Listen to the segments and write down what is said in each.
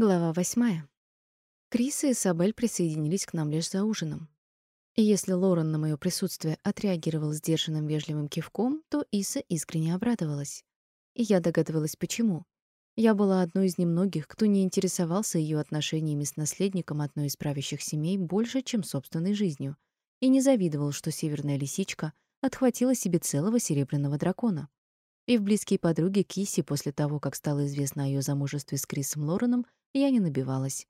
Глава восьмая. Крис и Сабель присоединились к нам лишь за ужином. И если Лорен на моё присутствие отреагировал сдержанным вежливым кивком, то Иса искренне обрадовалась. И я догадывалась, почему. Я была одной из немногих, кто не интересовался её отношениями с наследником одной из правящих семей больше, чем собственной жизнью, и не завидовал, что северная лисичка отхватила себе целого серебряного дракона. И в близкие подруги Киси после того, как стало известно о её замужестве с Крисом Лореном, я не набивалась.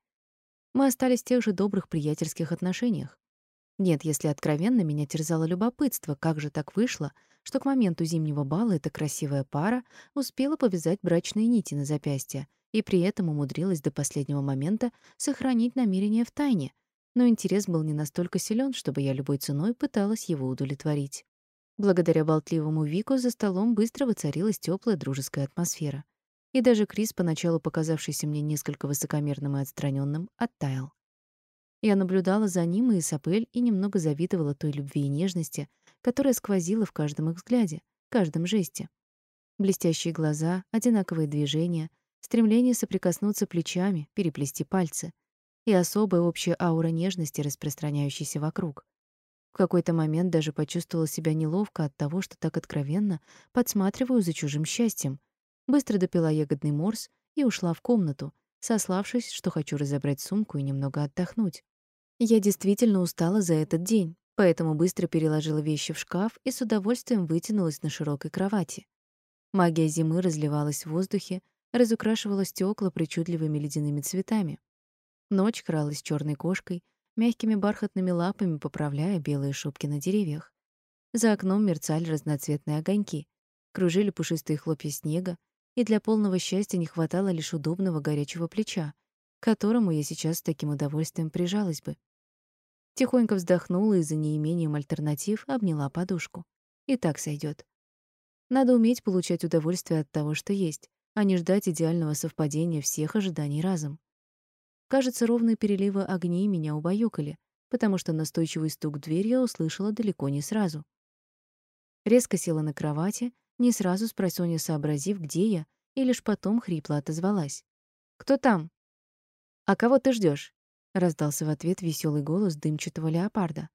Мы остались в тех же добрых приятельских отношениях. Нет, если откровенно, меня терзало любопытство, как же так вышло, что к моменту зимнего бала эта красивая пара успела повязать брачные нити на запястье и при этом умудрилась до последнего момента сохранить намерение в тайне, но интерес был не настолько силен, чтобы я любой ценой пыталась его удовлетворить. Благодаря болтливому Вику за столом быстро воцарилась теплая дружеская атмосфера и даже Крис, поначалу показавшийся мне несколько высокомерным и отстраненным, оттаял. Я наблюдала за ним и Исапель и немного завидовала той любви и нежности, которая сквозила в каждом их взгляде, каждом жесте. Блестящие глаза, одинаковые движения, стремление соприкоснуться плечами, переплести пальцы и особая общая аура нежности, распространяющаяся вокруг. В какой-то момент даже почувствовала себя неловко от того, что так откровенно подсматриваю за чужим счастьем, Быстро допила ягодный морс и ушла в комнату, сославшись, что хочу разобрать сумку и немного отдохнуть. Я действительно устала за этот день, поэтому быстро переложила вещи в шкаф и с удовольствием вытянулась на широкой кровати. Магия зимы разливалась в воздухе, разукрашивала стекла причудливыми ледяными цветами. Ночь кралась черной кошкой, мягкими бархатными лапами поправляя белые шубки на деревьях. За окном мерцали разноцветные огоньки, кружили пушистые хлопья снега, и для полного счастья не хватало лишь удобного горячего плеча, к которому я сейчас с таким удовольствием прижалась бы. Тихонько вздохнула и за неимением альтернатив обняла подушку. И так сойдет. Надо уметь получать удовольствие от того, что есть, а не ждать идеального совпадения всех ожиданий разом. Кажется, ровные переливы огней меня убаюкали, потому что настойчивый стук в дверь я услышала далеко не сразу. Резко села на кровати не сразу спросонья сообразив, где я, и лишь потом хрипло отозвалась. «Кто там?» «А кого ты ждешь? раздался в ответ веселый голос дымчатого леопарда.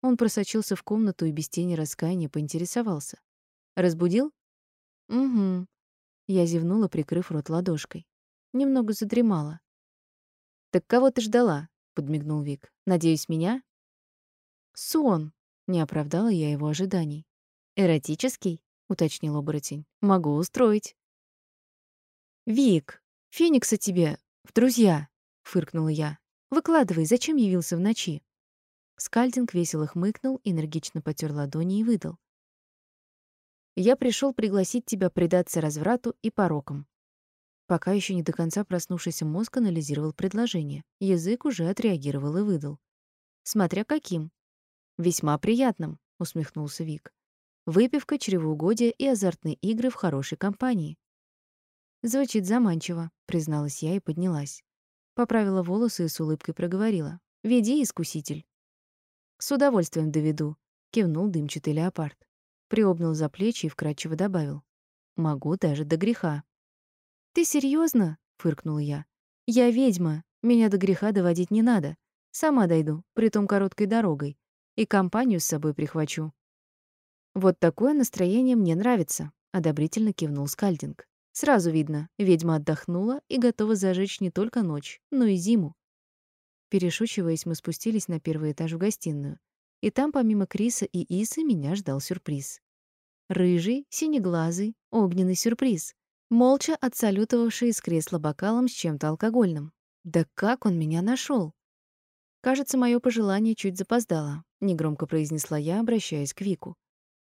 Он просочился в комнату и без тени раскаяния поинтересовался. «Разбудил?» «Угу». Я зевнула, прикрыв рот ладошкой. Немного задремала. «Так кого ты ждала?» — подмигнул Вик. «Надеюсь, меня?» «Сон», — не оправдала я его ожиданий. «Эротический?» — уточнил оборотень. «Могу устроить». «Вик, Феникса тебе в друзья!» — фыркнула я. «Выкладывай, зачем явился в ночи?» Скальдинг весело хмыкнул, энергично потер ладони и выдал. «Я пришел пригласить тебя предаться разврату и порокам». Пока еще не до конца проснувшийся мозг анализировал предложение. Язык уже отреагировал и выдал. «Смотря каким». «Весьма приятным», — усмехнулся Вик. Выпивка, чревоугодие и азартные игры в хорошей компании. Звучит заманчиво, призналась я и поднялась. Поправила волосы и с улыбкой проговорила: "Веди, искуситель". С удовольствием доведу, кивнул дымчатый леопард. Приобнял за плечи и вкратчиво добавил: "Могу даже до греха". "Ты серьезно? фыркнула я. "Я ведьма, меня до греха доводить не надо. Сама дойду, притом короткой дорогой, и компанию с собой прихвачу". Вот такое настроение мне нравится, одобрительно кивнул Скальдинг. Сразу видно, ведьма отдохнула и готова зажечь не только ночь, но и зиму. Перешучиваясь, мы спустились на первый этаж в гостиную, и там помимо Криса и Исы меня ждал сюрприз. Рыжий, синеглазый, огненный сюрприз, молча отсалютовавший из кресла бокалом с чем-то алкогольным. Да как он меня нашел? Кажется, мое пожелание чуть запоздало, негромко произнесла я, обращаясь к Вику.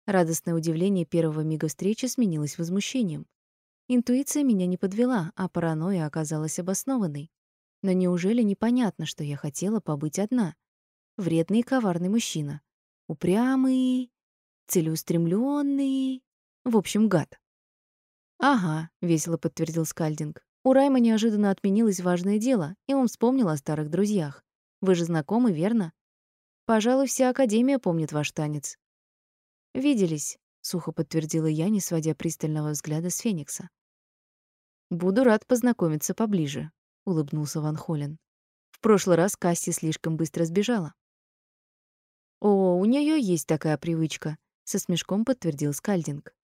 Радостное удивление первого мига встречи сменилось возмущением. Интуиция меня не подвела, а паранойя оказалась обоснованной. Но неужели непонятно, что я хотела побыть одна? Вредный и коварный мужчина. Упрямый, целеустремленный, в общем, гад. Ага, весело подтвердил Скальдинг. У Райма неожиданно отменилось важное дело, и он вспомнил о старых друзьях. Вы же знакомы, верно? Пожалуй, вся академия помнит ваш танец. «Виделись», — сухо подтвердила я, не сводя пристального взгляда с Феникса. «Буду рад познакомиться поближе», — улыбнулся Ван Холлен. «В прошлый раз Касси слишком быстро сбежала». «О, у нее есть такая привычка», — со смешком подтвердил Скальдинг.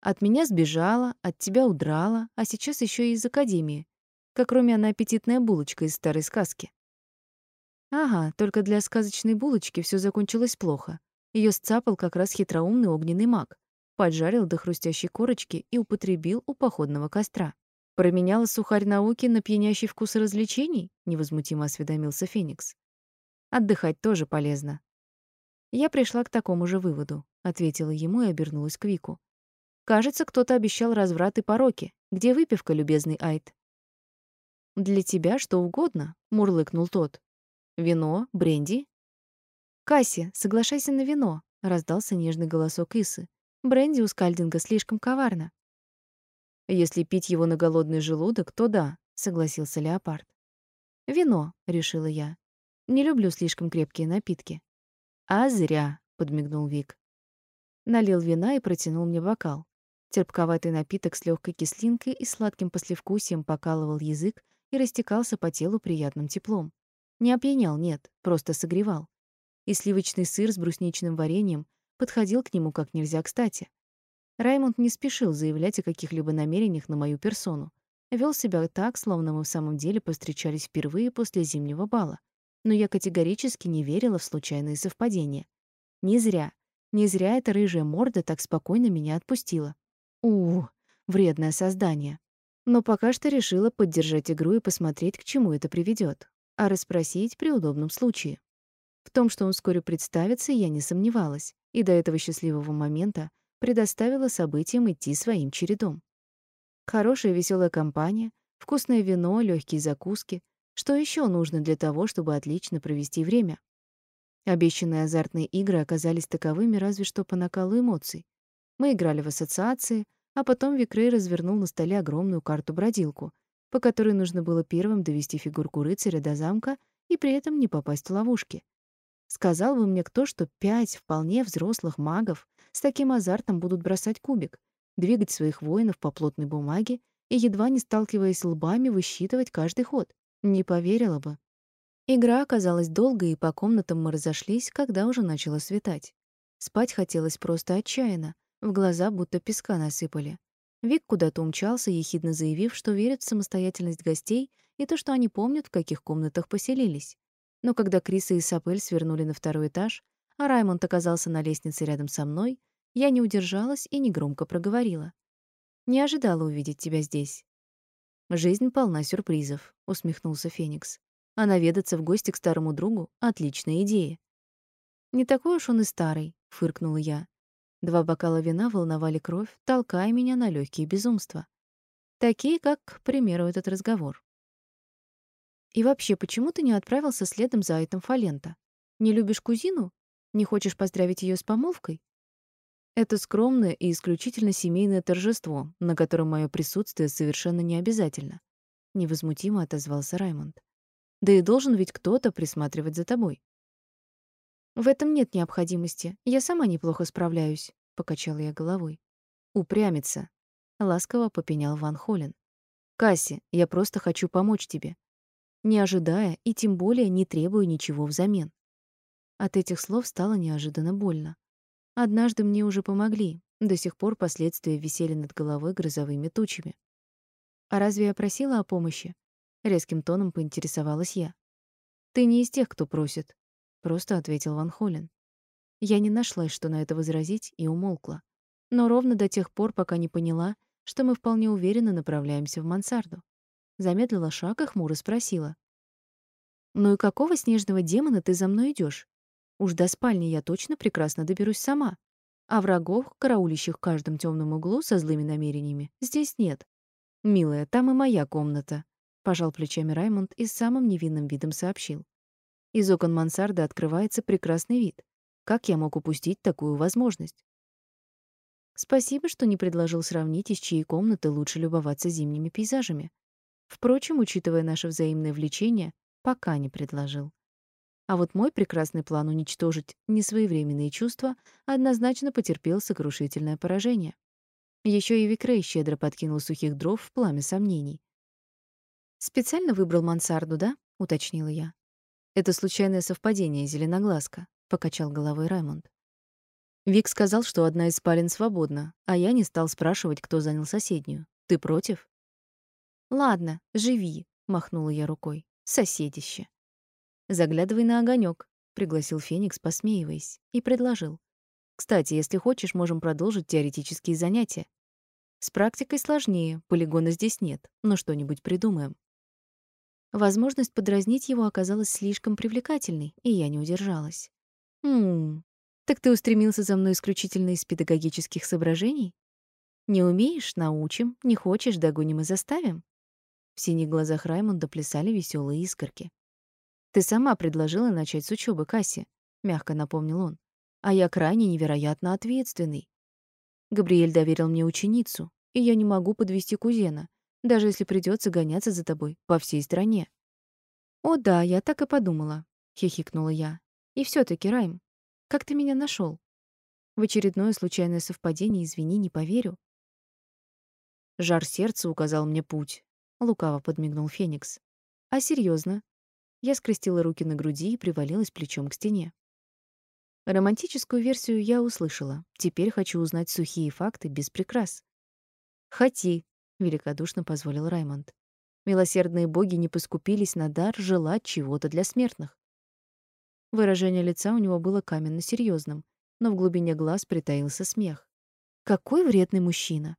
«От меня сбежала, от тебя удрала, а сейчас еще и из академии, как румяная аппетитная булочка из старой сказки». Ага, только для сказочной булочки все закончилось плохо. Ее сцапал как раз хитроумный огненный маг, поджарил до хрустящей корочки и употребил у походного костра. Променяла сухарь науки на пьянящий вкус развлечений? невозмутимо осведомился Феникс. Отдыхать тоже полезно. Я пришла к такому же выводу, ответила ему и обернулась к Вику. Кажется, кто-то обещал разврат и пороки. Где выпивка, любезный Айд? Для тебя что угодно, мурлыкнул тот. Вино, бренди? Касси, соглашайся на вино, раздался нежный голосок Исы. Бренди у Скальдинга слишком коварно. Если пить его на голодный желудок, то да, согласился леопард. Вино, решила я. Не люблю слишком крепкие напитки. А зря, подмигнул Вик. Налил вина и протянул мне бокал. Терпковатый напиток с легкой кислинкой и сладким послевкусием покалывал язык и растекался по телу приятным теплом. Не опьянял, нет, просто согревал. И сливочный сыр с брусничным вареньем подходил к нему как нельзя кстати. Раймонд не спешил заявлять о каких-либо намерениях на мою персону. Вел себя так, словно мы в самом деле повстречались впервые после зимнего бала. Но я категорически не верила в случайные совпадения. Не зря. Не зря эта рыжая морда так спокойно меня отпустила. У, вредное создание. Но пока что решила поддержать игру и посмотреть, к чему это приведет а расспросить при удобном случае. В том, что он вскоре представится, я не сомневалась, и до этого счастливого момента предоставила событиям идти своим чередом. Хорошая веселая компания, вкусное вино, легкие закуски. Что еще нужно для того, чтобы отлично провести время? Обещанные азартные игры оказались таковыми разве что по накалу эмоций. Мы играли в ассоциации, а потом Викрей развернул на столе огромную карту-бродилку, по которой нужно было первым довести фигурку рыцаря до замка и при этом не попасть в ловушки. Сказал бы мне кто, что пять вполне взрослых магов с таким азартом будут бросать кубик, двигать своих воинов по плотной бумаге и, едва не сталкиваясь лбами, высчитывать каждый ход. Не поверила бы. Игра оказалась долгой, и по комнатам мы разошлись, когда уже начало светать. Спать хотелось просто отчаянно, в глаза будто песка насыпали. Вик куда-то умчался, ехидно заявив, что верит в самостоятельность гостей и то, что они помнят, в каких комнатах поселились. Но когда Криса и Сапель свернули на второй этаж, а Раймонд оказался на лестнице рядом со мной, я не удержалась и негромко проговорила. «Не ожидала увидеть тебя здесь». «Жизнь полна сюрпризов», — усмехнулся Феникс. «А наведаться в гости к старому другу — отличная идея». «Не такой уж он и старый», — фыркнула я. Два бокала вина волновали кровь, толкая меня на легкие безумства. Такие, как, к примеру, этот разговор. И вообще, почему ты не отправился следом за Айтом Фалента? Не любишь кузину? Не хочешь поздравить ее с помолвкой? Это скромное и исключительно семейное торжество, на котором мое присутствие совершенно не обязательно, невозмутимо отозвался Раймонд. Да и должен ведь кто-то присматривать за тобой. В этом нет необходимости. Я сама неплохо справляюсь, покачала я головой. Упрямится, ласково попенял Ван Холлен. Касси, я просто хочу помочь тебе, не ожидая и тем более не требуя ничего взамен. От этих слов стало неожиданно больно. Однажды мне уже помогли. До сих пор последствия висели над головой грозовыми тучами. А разве я просила о помощи? резким тоном поинтересовалась я. Ты не из тех, кто просит, просто ответил Ван Холлен. Я не нашла, что на это возразить, и умолкла. Но ровно до тех пор, пока не поняла, что мы вполне уверенно направляемся в мансарду. Замедлила шаг и хмуро спросила: "Ну и какого снежного демона ты за мной идешь? Уж до спальни я точно прекрасно доберусь сама, а врагов, караулящих в каждом темном углу со злыми намерениями, здесь нет. Милая, там и моя комната", пожал плечами Раймонд и с самым невинным видом сообщил. Из окон мансарды открывается прекрасный вид. Как я мог упустить такую возможность? Спасибо, что не предложил сравнить, из чьей комнаты лучше любоваться зимними пейзажами. Впрочем, учитывая наше взаимное влечение, пока не предложил. А вот мой прекрасный план уничтожить несвоевременные чувства однозначно потерпел сокрушительное поражение. Еще и Викрей щедро подкинул сухих дров в пламя сомнений. «Специально выбрал мансарду, да?» — уточнила я. «Это случайное совпадение, зеленоглазка», — покачал головой Раймонд. Вик сказал, что одна из спален свободна, а я не стал спрашивать, кто занял соседнюю. Ты против? Ладно, живи, махнула я рукой. Соседище. Заглядывай на огонек, пригласил Феникс, посмеиваясь, и предложил: "Кстати, если хочешь, можем продолжить теоретические занятия. С практикой сложнее, полигона здесь нет, но что-нибудь придумаем". Возможность подразнить его оказалась слишком привлекательной, и я не удержалась. «Хм, так ты устремился за мной исключительно из педагогических соображений? Не умеешь — научим, не хочешь — догоним и заставим. В синих глазах Раймонда плясали веселые искорки. Ты сама предложила начать с учебы, Касси, мягко напомнил он. А я крайне невероятно ответственный. Габриэль доверил мне ученицу, и я не могу подвести кузена, даже если придется гоняться за тобой по всей стране. О да, я так и подумала, хихикнула я. И все таки Райм, как ты меня нашел? В очередное случайное совпадение, извини, не поверю. Жар сердца указал мне путь. Лукаво подмигнул Феникс. А серьезно? Я скрестила руки на груди и привалилась плечом к стене. Романтическую версию я услышала. Теперь хочу узнать сухие факты без прикрас. «Хоти», — великодушно позволил Раймонд. Милосердные боги не поскупились на дар желать чего-то для смертных. Выражение лица у него было каменно серьезным, но в глубине глаз притаился смех. Какой вредный мужчина.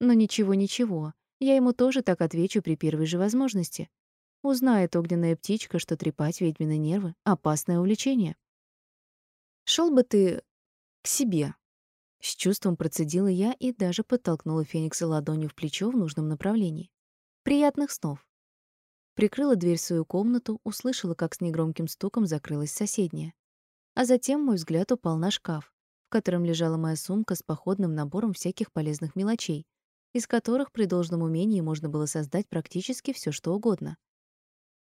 Но ничего-ничего, я ему тоже так отвечу при первой же возможности. Узнает огненная птичка, что трепать ведьмины нервы — опасное увлечение. Шел бы ты к себе. С чувством процедила я и даже подтолкнула Феникса ладонью в плечо в нужном направлении. Приятных снов. Прикрыла дверь в свою комнату, услышала, как с негромким стуком закрылась соседняя. А затем мой взгляд упал на шкаф, в котором лежала моя сумка с походным набором всяких полезных мелочей, из которых при должном умении можно было создать практически все, что угодно.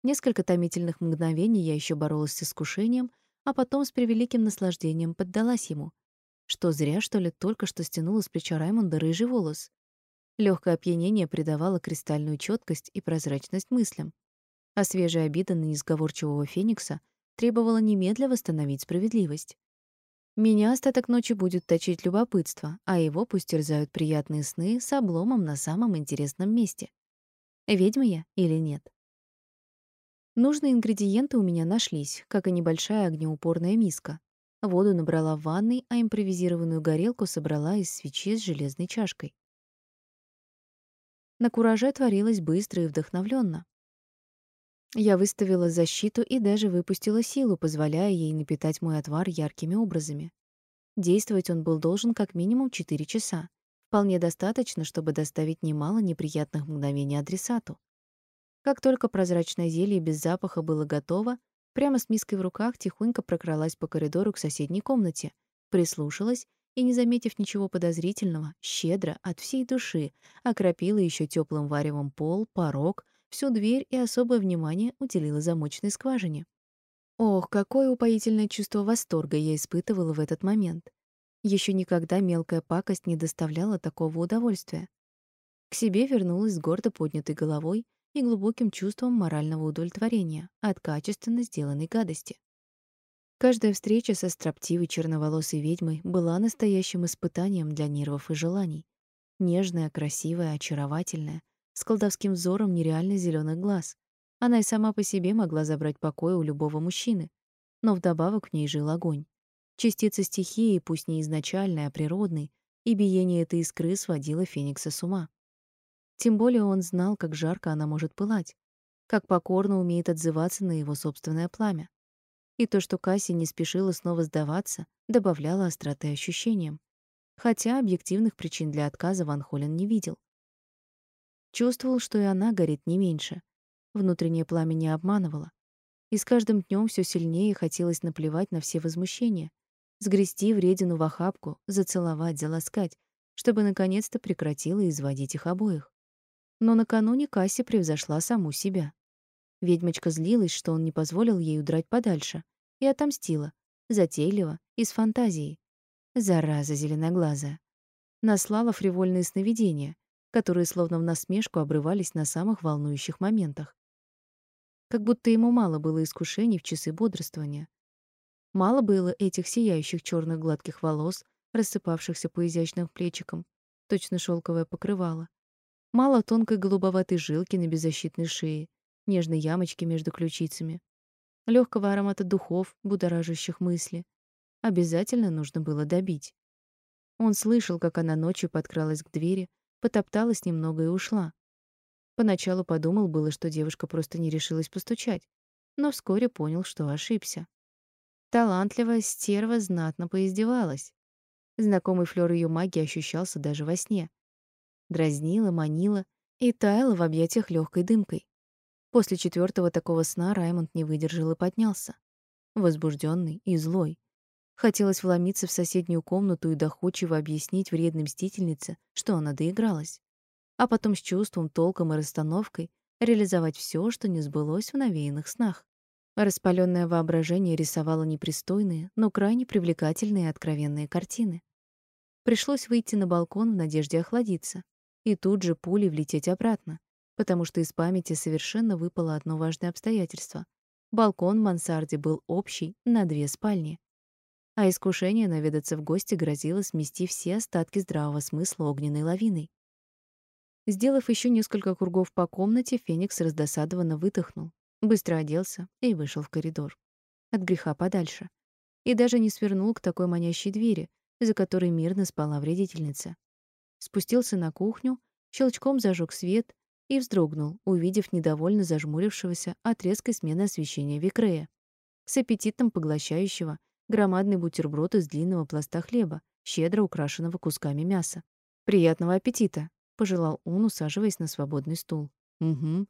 Несколько томительных мгновений я еще боролась с искушением, а потом с превеликим наслаждением поддалась ему. Что зря, что ли, только что стянула с плеча Раймонда рыжий волос. Легкое опьянение придавало кристальную четкость и прозрачность мыслям, а свежая обида на несговорчивого Феникса требовала немедля восстановить справедливость. Меня остаток ночи будет точить любопытство, а его пусть терзают приятные сны с обломом на самом интересном месте. Ведьма я или нет? Нужные ингредиенты у меня нашлись, как и небольшая огнеупорная миска. Воду набрала в ванной, а импровизированную горелку собрала из свечи с железной чашкой. На кураже творилось быстро и вдохновленно. Я выставила защиту и даже выпустила силу, позволяя ей напитать мой отвар яркими образами. Действовать он был должен как минимум 4 часа. Вполне достаточно, чтобы доставить немало неприятных мгновений адресату. Как только прозрачное зелье без запаха было готово, прямо с миской в руках тихонько прокралась по коридору к соседней комнате, прислушалась и, не заметив ничего подозрительного, щедро, от всей души, окропила еще теплым варевом пол, порог, всю дверь и особое внимание уделила замочной скважине. Ох, какое упоительное чувство восторга я испытывала в этот момент. Еще никогда мелкая пакость не доставляла такого удовольствия. К себе вернулась с гордо поднятой головой и глубоким чувством морального удовлетворения от качественно сделанной гадости. Каждая встреча со строптивой черноволосой ведьмой была настоящим испытанием для нервов и желаний. Нежная, красивая, очаровательная, с колдовским взором нереально зеленых глаз. Она и сама по себе могла забрать покой у любого мужчины, но вдобавок в ней жил огонь. Частица стихии, пусть не изначальной, а природной, и биение этой искры сводило Феникса с ума. Тем более он знал, как жарко она может пылать, как покорно умеет отзываться на его собственное пламя. И то, что Касси не спешила снова сдаваться, добавляло остроты ощущениям. Хотя объективных причин для отказа Ван Холлен не видел. Чувствовал, что и она горит не меньше. Внутреннее пламя не обманывало. И с каждым днем все сильнее хотелось наплевать на все возмущения, сгрести вредину в охапку, зацеловать, заласкать, чтобы наконец-то прекратила изводить их обоих. Но накануне Касси превзошла саму себя. Ведьмочка злилась, что он не позволил ей удрать подальше, и отомстила, затейливо и с. Зараза зеленоглазая. Наслала фривольные сновидения, которые словно в насмешку обрывались на самых волнующих моментах. Как будто ему мало было искушений в часы бодрствования. Мало было этих сияющих черных гладких волос, рассыпавшихся по изящным плечикам, точно шелковое покрывало. Мало тонкой голубоватой жилки на беззащитной шее, нежной ямочки между ключицами, легкого аромата духов, будоражащих мысли. Обязательно нужно было добить. Он слышал, как она ночью подкралась к двери, потопталась немного и ушла. Поначалу подумал было, что девушка просто не решилась постучать, но вскоре понял, что ошибся. Талантливая стерва знатно поиздевалась. Знакомый флёр ее магии ощущался даже во сне. Дразнила, манила и таяла в объятиях легкой дымкой. После четвертого такого сна Раймонд не выдержал и поднялся. Возбужденный и злой. Хотелось вломиться в соседнюю комнату и доходчиво объяснить вредной мстительнице, что она доигралась. А потом с чувством, толком и расстановкой реализовать все, что не сбылось в навеянных снах. Распаленное воображение рисовало непристойные, но крайне привлекательные и откровенные картины. Пришлось выйти на балкон в надежде охладиться и тут же пулей влететь обратно, потому что из памяти совершенно выпало одно важное обстоятельство. Балкон в мансарде был общий на две спальни а искушение наведаться в гости грозило смести все остатки здравого смысла огненной лавиной. Сделав еще несколько кругов по комнате, Феникс раздосадованно выдохнул, быстро оделся и вышел в коридор. От греха подальше. И даже не свернул к такой манящей двери, за которой мирно спала вредительница. Спустился на кухню, щелчком зажег свет и вздрогнул, увидев недовольно зажмурившегося от резкой смены освещения Викрея, с аппетитом поглощающего громадный бутерброд из длинного пласта хлеба, щедро украшенного кусками мяса. «Приятного аппетита!» — пожелал он, усаживаясь на свободный стул. «Угу».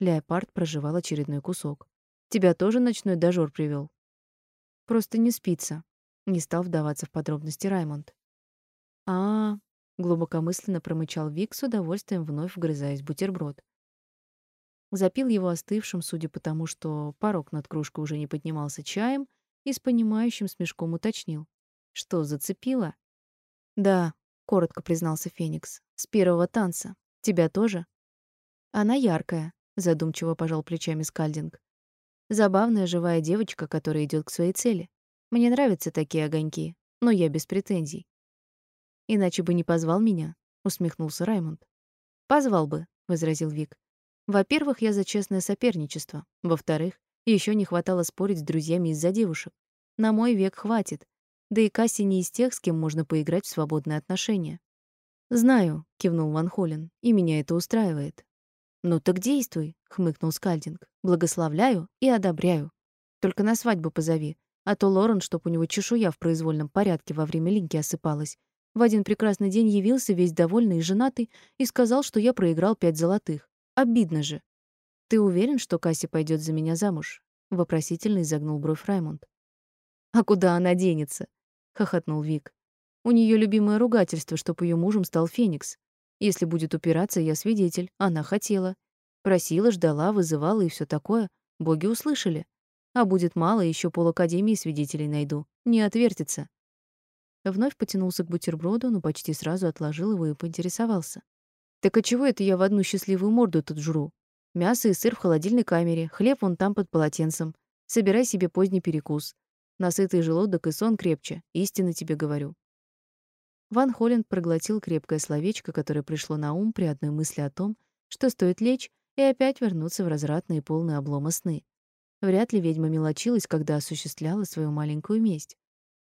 Леопард прожевал очередной кусок. «Тебя тоже ночной дожор привел. «Просто не спится», — не стал вдаваться в подробности Раймонд. а, -а, -а глубокомысленно промычал Вик с удовольствием, вновь вгрызаясь в бутерброд. Запил его остывшим, судя по тому, что порог над кружкой уже не поднимался чаем, и с понимающим смешком уточнил. «Что, зацепило?» «Да», — коротко признался Феникс. «С первого танца. Тебя тоже?» «Она яркая», — задумчиво пожал плечами Скальдинг. «Забавная живая девочка, которая идет к своей цели. Мне нравятся такие огоньки, но я без претензий». «Иначе бы не позвал меня», — усмехнулся Раймонд. «Позвал бы», — возразил Вик. «Во-первых, я за честное соперничество. Во-вторых, еще не хватало спорить с друзьями из-за девушек. На мой век хватит. Да и Касси не из тех, с кем можно поиграть в свободные отношения. «Знаю», — кивнул Ван Холлен, — «и меня это устраивает». «Ну так действуй», — хмыкнул Скальдинг. «Благословляю и одобряю. Только на свадьбу позови, а то Лорен, чтоб у него чешуя в произвольном порядке во время линьки осыпалась, в один прекрасный день явился весь довольный и женатый и сказал, что я проиграл пять золотых. Обидно же. «Ты уверен, что Касси пойдет за меня замуж?» — вопросительно изогнул бровь Раймонд. «А куда она денется?» — хохотнул Вик. «У нее любимое ругательство, чтоб ее мужем стал Феникс. Если будет упираться, я свидетель. Она хотела. Просила, ждала, вызывала и все такое. Боги услышали. А будет мало, еще полакадемии свидетелей найду. Не отвертится». Вновь потянулся к бутерброду, но почти сразу отложил его и поинтересовался. «Так а чего это я в одну счастливую морду тут жру? Мясо и сыр в холодильной камере, хлеб вон там под полотенцем. Собирай себе поздний перекус. Насытый желудок и сон крепче, истинно тебе говорю. Ван Холленд проглотил крепкое словечко, которое пришло на ум при одной мысли о том, что стоит лечь и опять вернуться в развратные полные облома сны. Вряд ли ведьма мелочилась, когда осуществляла свою маленькую месть.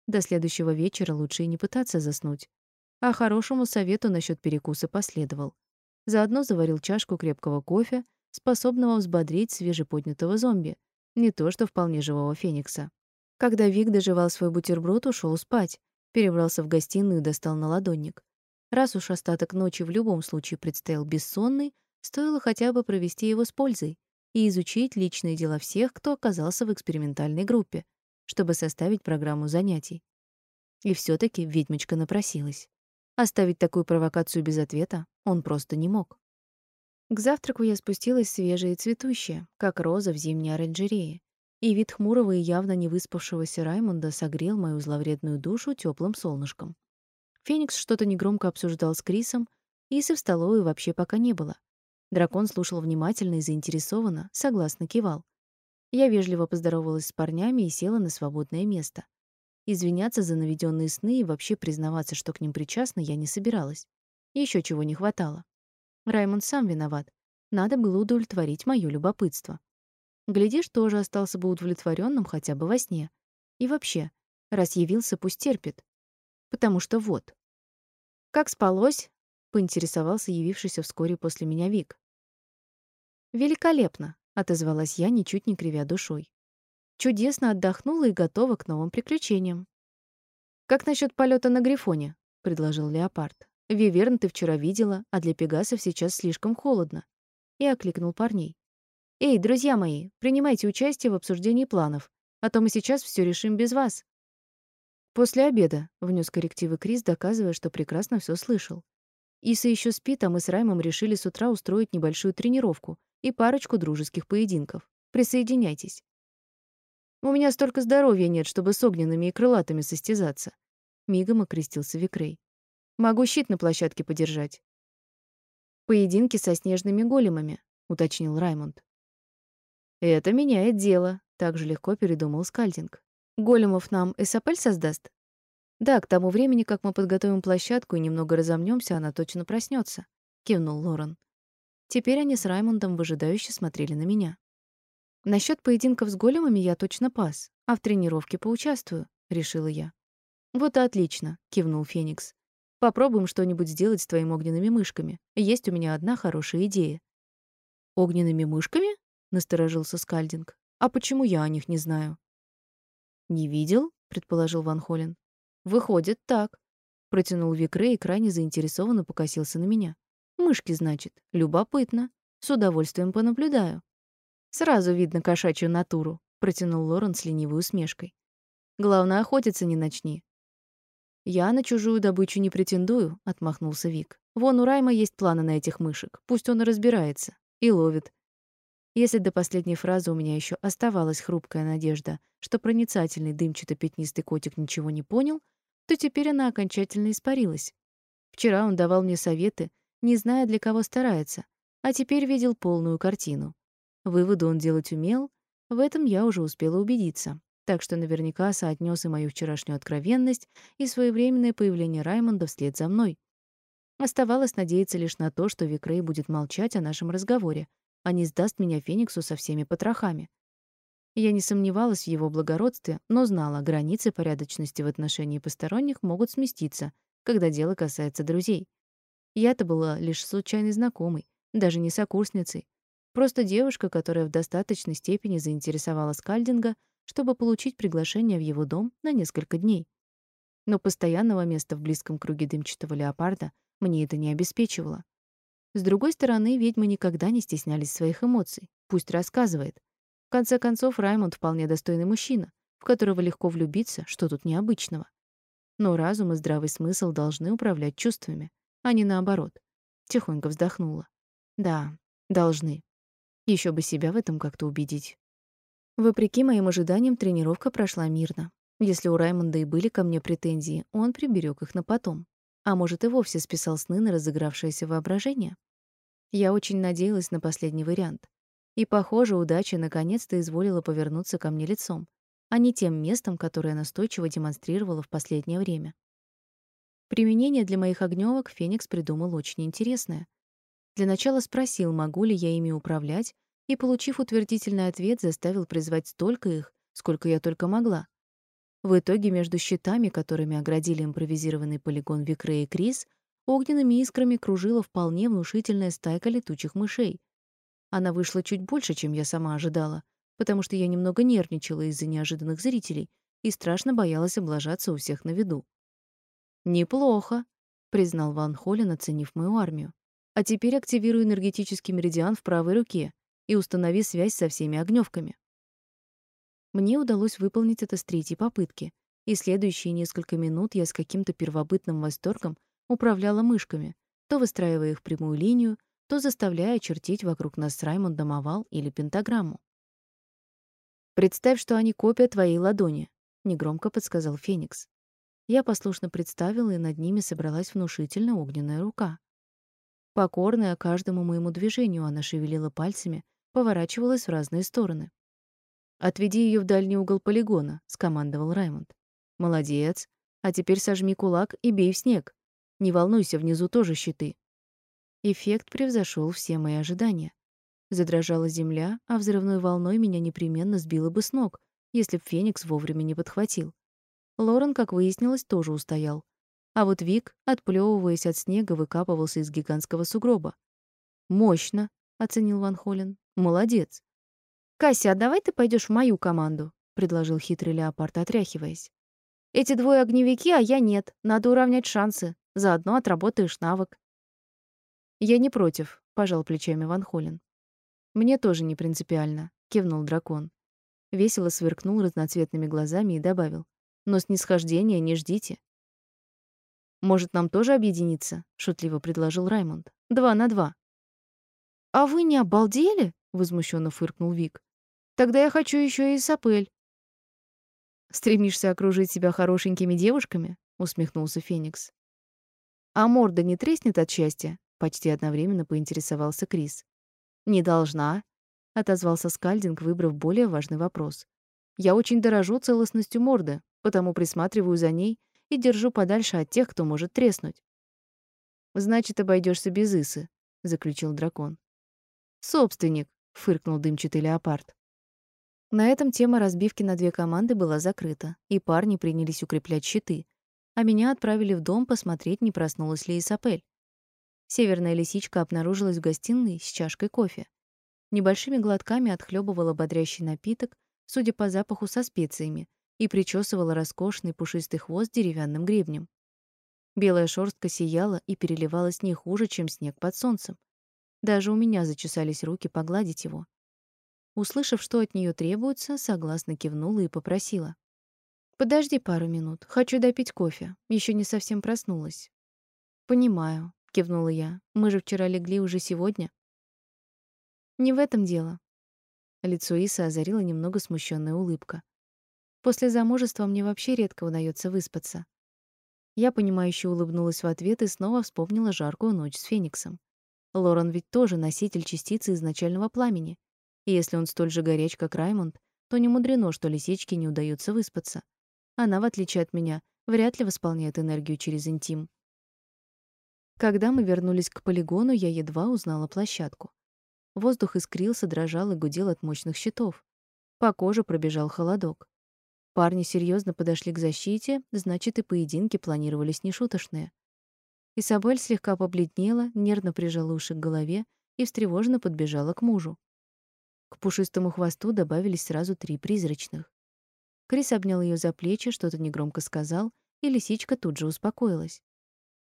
До следующего вечера лучше и не пытаться заснуть. А хорошему совету насчет перекуса последовал. Заодно заварил чашку крепкого кофе, способного взбодрить свежеподнятого зомби, не то что вполне живого феникса. Когда Вик доживал свой бутерброд, ушел спать, перебрался в гостиную и достал наладонник. Раз уж остаток ночи в любом случае предстоял бессонный, стоило хотя бы провести его с пользой и изучить личные дела всех, кто оказался в экспериментальной группе, чтобы составить программу занятий. И все таки ведьмочка напросилась. Оставить такую провокацию без ответа он просто не мог. К завтраку я спустилась свежая и цветущая, как роза в зимней оранжерее, и вид хмурого и явно не выспавшегося Раймонда согрел мою зловредную душу теплым солнышком. Феникс что-то негромко обсуждал с Крисом, Исы в столовой вообще пока не было. Дракон слушал внимательно и заинтересованно, согласно кивал. Я вежливо поздоровалась с парнями и села на свободное место. Извиняться за наведенные сны и вообще признаваться, что к ним причастна, я не собиралась. Еще чего не хватало. Раймонд сам виноват. Надо было удовлетворить моё любопытство. Глядишь, тоже остался бы удовлетворенным хотя бы во сне. И вообще, раз явился, пусть терпит. Потому что вот. «Как спалось?» — поинтересовался явившийся вскоре после меня Вик. «Великолепно», — отозвалась я, ничуть не кривя душой. «Чудесно отдохнула и готова к новым приключениям». «Как насчет полета на Грифоне?» — предложил Леопард. «Виверн ты вчера видела, а для пегасов сейчас слишком холодно». И окликнул парней. «Эй, друзья мои, принимайте участие в обсуждении планов, а то мы сейчас все решим без вас». «После обеда», — внес коррективы Крис, доказывая, что прекрасно все слышал. Иса еще спит, а мы с Раймом решили с утра устроить небольшую тренировку и парочку дружеских поединков. Присоединяйтесь. У меня столько здоровья нет, чтобы с огненными и крылатыми состязаться. Мигом окрестился Викрей. Могу щит на площадке подержать. Поединки со снежными големами, уточнил Раймонд. Это меняет дело, так же легко передумал Скальдинг. Големов нам Эсапель создаст? Да, к тому времени, как мы подготовим площадку и немного разомнёмся, она точно проснётся, кивнул Лорен. Теперь они с Раймондом выжидающе смотрели на меня. Насчёт поединков с големами я точно пас, а в тренировке поучаствую, решила я. Вот и отлично, кивнул Феникс. Попробуем что-нибудь сделать с твоими огненными мышками. Есть у меня одна хорошая идея. Огненными мышками? насторожился Скальдинг. А почему я о них не знаю? Не видел, предположил Ван Холлен. Выходит, так, протянул Викрей и крайне заинтересованно покосился на меня. Мышки, значит. Любопытно. С удовольствием понаблюдаю. Сразу видно кошачью натуру, протянул Лорен с ленивой усмешкой. Главное, охотиться не начни. Я на чужую добычу не претендую, отмахнулся Вик. Вон у Райма есть планы на этих мышек. Пусть он и разбирается и ловит. Если до последней фразы у меня еще оставалась хрупкая надежда, что проницательный дымчато-пятнистый котик ничего не понял, то теперь она окончательно испарилась. Вчера он давал мне советы, не зная, для кого старается, а теперь видел полную картину. Выводы он делать умел, в этом я уже успела убедиться. Так что наверняка соотнес и мою вчерашнюю откровенность, и своевременное появление Раймонда вслед за мной. Оставалось надеяться лишь на то, что Викрей будет молчать о нашем разговоре, а не сдаст меня Фениксу со всеми потрохами. Я не сомневалась в его благородстве, но знала, границы порядочности в отношении посторонних могут сместиться, когда дело касается друзей. Я-то была лишь случайной знакомой, даже не сокурсницей. Просто девушка, которая в достаточной степени заинтересовала Скальдинга, чтобы получить приглашение в его дом на несколько дней. Но постоянного места в близком круге дымчатого леопарда мне это не обеспечивало. С другой стороны, ведьмы никогда не стеснялись своих эмоций. Пусть рассказывает. В конце концов, Раймонд вполне достойный мужчина, в которого легко влюбиться, что тут необычного. Но разум и здравый смысл должны управлять чувствами, а не наоборот. Тихонько вздохнула. Да, должны. Еще бы себя в этом как-то убедить. Вопреки моим ожиданиям, тренировка прошла мирно. Если у Раймонда и были ко мне претензии, он приберег их на потом. А может, и вовсе списал сны на разыгравшееся воображение. Я очень надеялась на последний вариант. И, похоже, удача наконец-то изволила повернуться ко мне лицом, а не тем местом, которое настойчиво демонстрировала в последнее время. Применение для моих огнёвок Феникс придумал очень интересное. Для начала спросил, могу ли я ими управлять, и, получив утвердительный ответ, заставил призвать столько их, сколько я только могла. В итоге между щитами, которыми оградили импровизированный полигон Викрей и Крис, огненными искрами кружила вполне внушительная стайка летучих мышей. Она вышла чуть больше, чем я сама ожидала, потому что я немного нервничала из-за неожиданных зрителей и страшно боялась облажаться у всех на виду. «Неплохо», — признал Ван Холлен, оценив мою армию. «А теперь активируй энергетический меридиан в правой руке и установи связь со всеми огнёвками». Мне удалось выполнить это с третьей попытки, и следующие несколько минут я с каким-то первобытным восторгом управляла мышками, то выстраивая их в прямую линию, то заставляя чертить вокруг нас Раймондом овал или пентаграмму. «Представь, что они копия твоей ладони», — негромко подсказал Феникс. Я послушно представила, и над ними собралась внушительная огненная рука. Покорная каждому моему движению, она шевелила пальцами, поворачивалась в разные стороны. «Отведи ее в дальний угол полигона», — скомандовал Раймонд. «Молодец. А теперь сожми кулак и бей в снег. Не волнуйся, внизу тоже щиты». Эффект превзошел все мои ожидания. Задрожала земля, а взрывной волной меня непременно сбило бы с ног, если б Феникс вовремя не подхватил. Лорен, как выяснилось, тоже устоял. А вот Вик, отплевываясь от снега, выкапывался из гигантского сугроба. «Мощно», — оценил Ван Холлен. «Молодец». «Кася, а давай ты пойдешь в мою команду», — предложил хитрый леопард, отряхиваясь. «Эти двое огневики, а я нет. Надо уравнять шансы. Заодно отработаешь навык». «Я не против», — пожал плечами Ван Холлен. «Мне тоже не принципиально», — кивнул дракон. Весело сверкнул разноцветными глазами и добавил. «Но снисхождения не ждите». «Может, нам тоже объединиться?» — шутливо предложил Раймонд. «Два на два». «А вы не обалдели?» — возмущенно фыркнул Вик. «Тогда я хочу еще и Сапель». «Стремишься окружить себя хорошенькими девушками?» — усмехнулся Феникс. «А морда не треснет от счастья?» — почти одновременно поинтересовался Крис. «Не должна», — отозвался Скальдинг, выбрав более важный вопрос. «Я очень дорожу целостностью морды, потому присматриваю за ней и держу подальше от тех, кто может треснуть». «Значит, обойдешься без Исы», — заключил дракон. «Собственник», — фыркнул дымчатый леопард. На этом тема разбивки на две команды была закрыта, и парни принялись укреплять щиты, а меня отправили в дом посмотреть, не проснулась ли Исапель. Северная лисичка обнаружилась в гостиной с чашкой кофе. Небольшими глотками отхлебывала бодрящий напиток, судя по запаху со специями, и причесывала роскошный пушистый хвост деревянным гребнем. Белая шерстка сияла и переливалась не хуже, чем снег под солнцем. Даже у меня зачесались руки погладить его. Услышав, что от нее требуется, согласно кивнула и попросила: "Подожди пару минут, хочу допить кофе. Еще не совсем проснулась". "Понимаю", кивнула я. Мы же вчера легли уже сегодня. Не в этом дело. Лицо Исы озарила немного смущенная улыбка. После замужества мне вообще редко удается выспаться. Я понимающе улыбнулась в ответ и снова вспомнила жаркую ночь с Фениксом. Лорен ведь тоже носитель частицы изначального пламени. И если он столь же горяч, как Раймонд, то не мудрено, что лисичке не удается выспаться. Она, в отличие от меня, вряд ли восполняет энергию через интим. Когда мы вернулись к полигону, я едва узнала площадку. Воздух искрился, дрожал и гудел от мощных щитов. По коже пробежал холодок. Парни серьезно подошли к защите, значит, и поединки планировались нешуточные. Исабель слегка побледнела, нервно прижала уши к голове и встревоженно подбежала к мужу. К пушистому хвосту добавились сразу три призрачных. Крис обнял ее за плечи, что-то негромко сказал, и лисичка тут же успокоилась.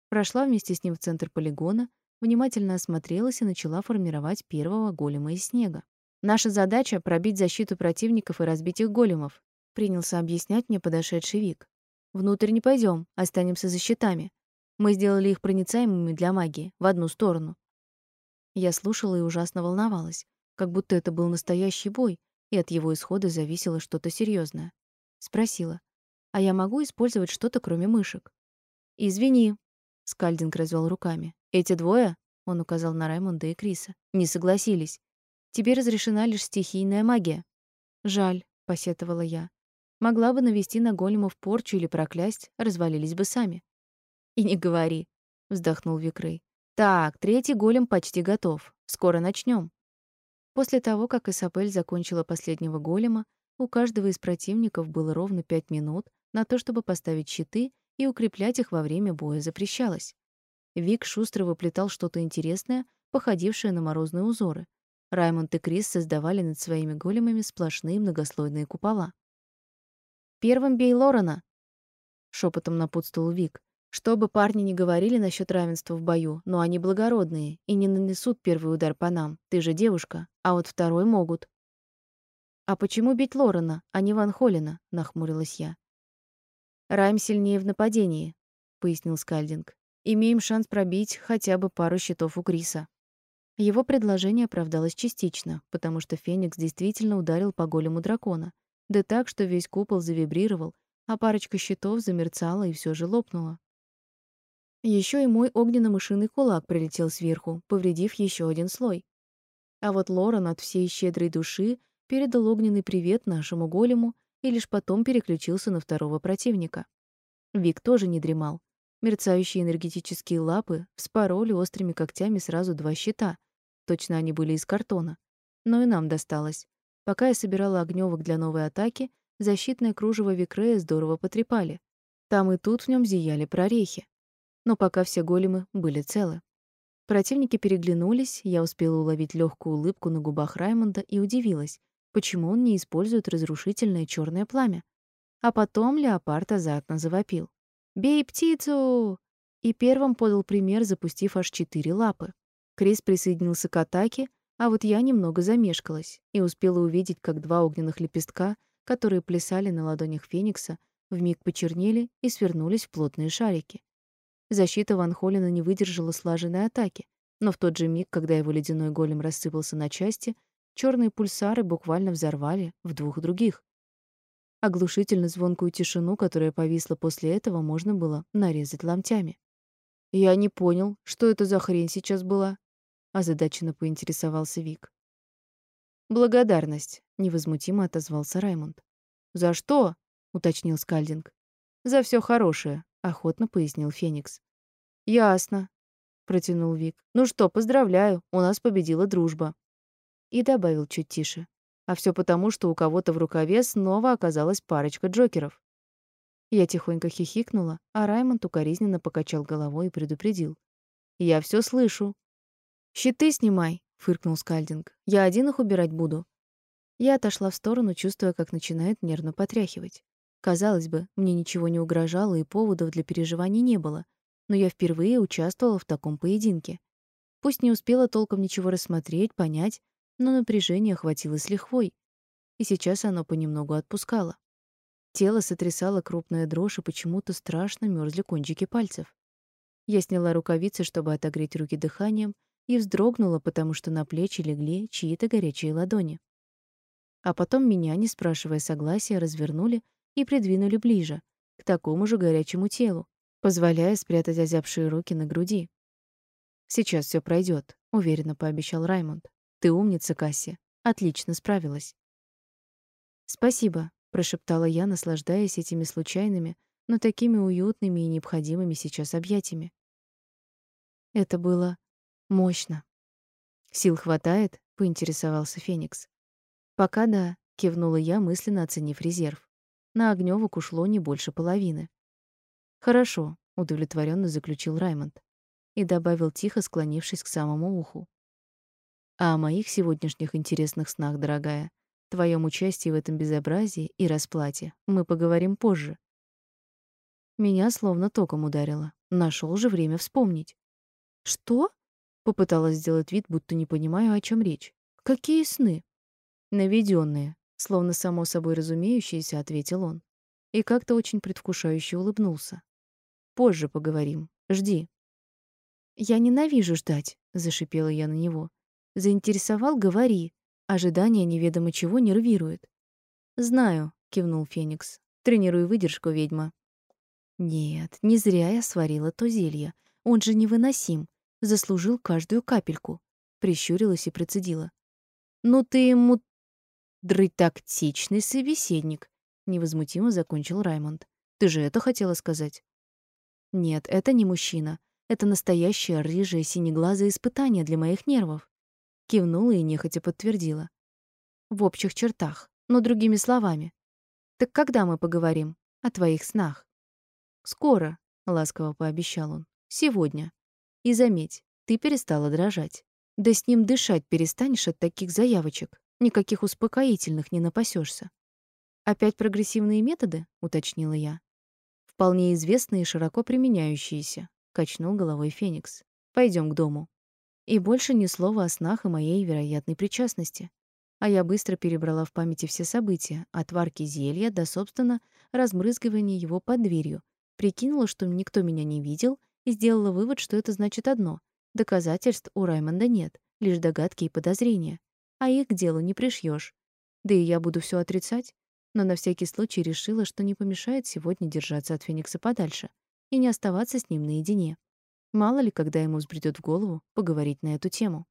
Прошла вместе с ним в центр полигона, внимательно осмотрелась и начала формировать первого голема из снега. Наша задача пробить защиту противников и разбить их големов, принялся объяснять мне подошедший Вик. Внутрь не пойдем, останемся за щитами. Мы сделали их проницаемыми для магии в одну сторону. Я слушала и ужасно волновалась, как будто это был настоящий бой, и от его исхода зависело что-то серьезное. Спросила: "А я могу использовать что-то кроме мышек?" "Извини", Скальдинг развел руками. Эти двое, он указал на Раймонда и Криса, не согласились. Тебе разрешена лишь стихийная магия. Жаль, посетовала я. Могла бы навести на големов порчу или проклясть, развалились бы сами. И не говори, вздохнул Викрей. Так, третий голем почти готов. Скоро начнем. После того, как Исапель закончила последнего голема, у каждого из противников было ровно пять минут на то, чтобы поставить щиты и укреплять их во время боя запрещалось. Вик шустро выплетал что-то интересное, походившее на морозные узоры. Раймонд и Крис создавали над своими големами сплошные многослойные купола. «Первым бей Лорена!» — шепотом напутствовал Вик. «Что бы парни ни говорили насчет равенства в бою, но они благородные и не нанесут первый удар по нам. Ты же девушка, а вот второй могут». «А почему бить Лорена, а не Ван Холлина?» — нахмурилась я. Райм сильнее в нападении, пояснил Скальдинг. Имеем шанс пробить хотя бы пару щитов у Криса. Его предложение оправдалось частично, потому что Феникс действительно ударил по голему дракона, да так, что весь купол завибрировал, а парочка щитов замерцала и все же лопнула. Еще и мой огненно-мышиный кулак прилетел сверху, повредив еще один слой. А вот Лорен от всей щедрой души передал огненный привет нашему голему и лишь потом переключился на второго противника. Вик тоже не дремал. Мерцающие энергетические лапы вспороли острыми когтями сразу два щита. Точно они были из картона. Но и нам досталось. Пока я собирала огнёвок для новой атаки, защитное кружево Викрея здорово потрепали. Там и тут в нем зияли прорехи но пока все големы были целы. Противники переглянулись, я успела уловить легкую улыбку на губах Раймонда и удивилась, почему он не использует разрушительное черное пламя. А потом леопард азартно завопил. «Бей птицу!» И первым подал пример, запустив аж четыре лапы. Крис присоединился к атаке, а вот я немного замешкалась и успела увидеть, как два огненных лепестка, которые плясали на ладонях Феникса, вмиг почернели и свернулись в плотные шарики. Защита Ван Холлина не выдержала слаженной атаки, но в тот же миг, когда его ледяной голем рассыпался на части, черные пульсары буквально взорвали в двух других. Оглушительно звонкую тишину, которая повисла после этого, можно было нарезать ломтями. «Я не понял, что это за хрень сейчас была?» — озадаченно поинтересовался Вик. «Благодарность», — невозмутимо отозвался Раймонд. «За что?» — уточнил Скальдинг. «За все хорошее», — охотно пояснил Феникс. «Ясно», — протянул Вик. «Ну что, поздравляю, у нас победила дружба». И добавил чуть тише. А все потому, что у кого-то в рукаве снова оказалась парочка джокеров. Я тихонько хихикнула, а Раймонд укоризненно покачал головой и предупредил. «Я все слышу». «Щиты снимай», — фыркнул Скальдинг. «Я один их убирать буду». Я отошла в сторону, чувствуя, как начинает нервно потряхивать. Казалось бы, мне ничего не угрожало и поводов для переживаний не было, но я впервые участвовала в таком поединке. Пусть не успела толком ничего рассмотреть, понять, но напряжение охватило с лихвой, и сейчас оно понемногу отпускало. Тело сотрясало крупная дрожь, и почему-то страшно мерзли кончики пальцев. Я сняла рукавицы, чтобы отогреть руки дыханием, и вздрогнула, потому что на плечи легли чьи-то горячие ладони. А потом меня, не спрашивая согласия, развернули и придвинули ближе, к такому же горячему телу, позволяя спрятать озябшие руки на груди. «Сейчас все пройдет, уверенно пообещал Раймонд. «Ты умница, Касси. Отлично справилась». «Спасибо», — прошептала я, наслаждаясь этими случайными, но такими уютными и необходимыми сейчас объятиями. Это было мощно. «Сил хватает?» — поинтересовался Феникс. «Пока да», — кивнула я, мысленно оценив резерв. На огнёвок ушло не больше половины. «Хорошо», — удовлетворенно заключил Раймонд и добавил тихо, склонившись к самому уху. «А о моих сегодняшних интересных снах, дорогая, твоем участии в этом безобразии и расплате мы поговорим позже». Меня словно током ударило. Нашел же время вспомнить. «Что?» — попыталась сделать вид, будто не понимаю, о чем речь. «Какие сны?» «Наведенные», Словно само собой разумеющееся, ответил он. И как-то очень предвкушающе улыбнулся. Позже поговорим. Жди. Я ненавижу ждать, зашипела я на него. Заинтересовал говори. Ожидание неведомо чего нервирует. Знаю, кивнул Феникс. Тренируй выдержку, ведьма. Нет, не зря я сварила то зелье. Он же невыносим. Заслужил каждую капельку. Прищурилась и процедила. Ну ты ему Дры тактичный собеседник, невозмутимо закончил Раймонд. Ты же это хотела сказать? Нет, это не мужчина. Это настоящее рыжее синеглазое испытание для моих нервов. Кивнула и нехотя подтвердила. В общих чертах, но другими словами. Так когда мы поговорим о твоих снах? Скоро, ласково пообещал он. Сегодня. И заметь, ты перестала дрожать. Да с ним дышать перестанешь от таких заявочек. Никаких успокоительных не напасешься. Опять прогрессивные методы, уточнила я. Вполне известные и широко применяющиеся, качнул головой Феникс. Пойдем к дому. И больше ни слова о снах и моей вероятной причастности. А я быстро перебрала в памяти все события, от варки зелья до, собственно, размрызгивания его под дверью, прикинула, что никто меня не видел, и сделала вывод, что это значит одно — доказательств у Раймонда нет, лишь догадки и подозрения а их к делу не пришьешь. Да и я буду все отрицать, но на всякий случай решила, что не помешает сегодня держаться от Феникса подальше и не оставаться с ним наедине. Мало ли, когда ему взбредёт в голову поговорить на эту тему.